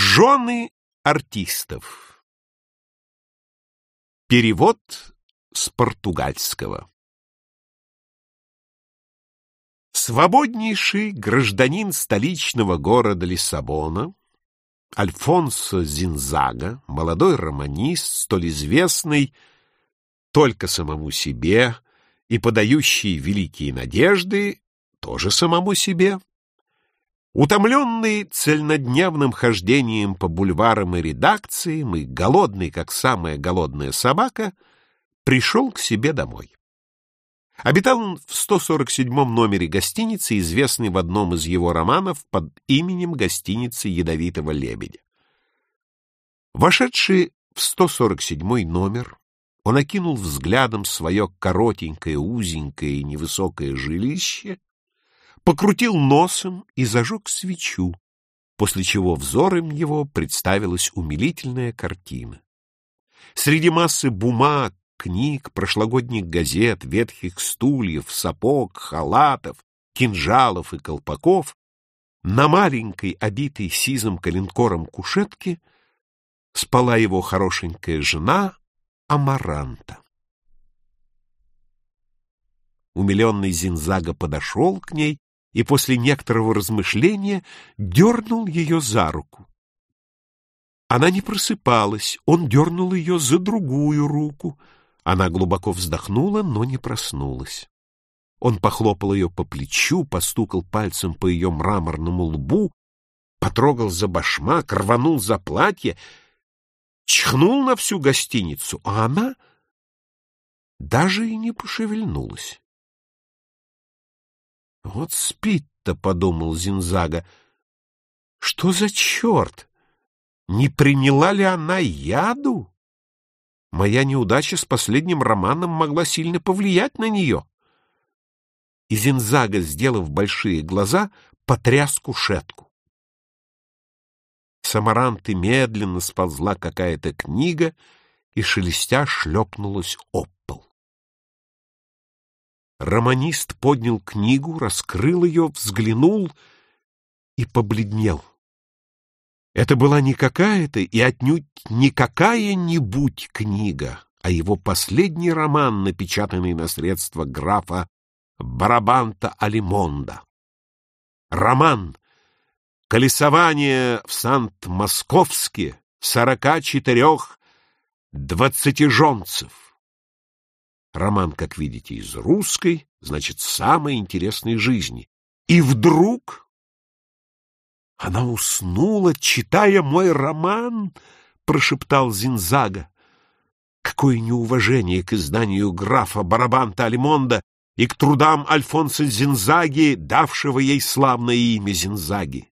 Жены артистов. Перевод с португальского. Свободнейший гражданин столичного города Лиссабона, Альфонсо Зинзага, молодой романист, столь известный только самому себе и подающий великие надежды тоже самому себе, Утомленный цельнодневным хождением по бульварам и редакциям и голодный, как самая голодная собака, пришел к себе домой. Обитал он в 147 номере гостиницы, известной в одном из его романов под именем гостиницы Ядовитого лебедя. Вошедший в 147 номер, он окинул взглядом свое коротенькое, узенькое и невысокое жилище покрутил носом и зажег свечу, после чего взором его представилась умилительная картина. Среди массы бумаг, книг, прошлогодних газет, ветхих стульев, сапог, халатов, кинжалов и колпаков на маленькой, обитой сизым коленкором кушетке спала его хорошенькая жена Амаранта. Умиленный Зинзага подошел к ней и после некоторого размышления дернул ее за руку. Она не просыпалась, он дернул ее за другую руку. Она глубоко вздохнула, но не проснулась. Он похлопал ее по плечу, постукал пальцем по ее мраморному лбу, потрогал за башмак, рванул за платье, чхнул на всю гостиницу, а она даже и не пошевельнулась. Вот спит-то, — подумал Зинзага. Что за черт? Не приняла ли она яду? Моя неудача с последним романом могла сильно повлиять на нее. И Зинзага, сделав большие глаза, потряс кушетку. С Амаранты медленно сползла какая-то книга и, шелестя, шлепнулась об. Романист поднял книгу, раскрыл ее, взглянул и побледнел. Это была не какая-то и отнюдь не какая-нибудь книга, а его последний роман, напечатанный на средства графа Барабанта Алимонда. Роман «Колесование в Сант-Московске сорока четырех двадцатижонцев». Роман, как видите, из русской, значит, самой интересной жизни. И вдруг она уснула, читая мой роман, прошептал Зинзага. Какое неуважение к изданию графа Барабанта Альмонда и к трудам Альфонса Зинзаги, давшего ей славное имя Зинзаги.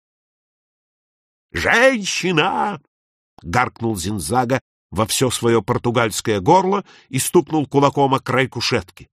«Женщина!» — гаркнул Зинзага, во все свое португальское горло и стукнул кулаком о край кушетки.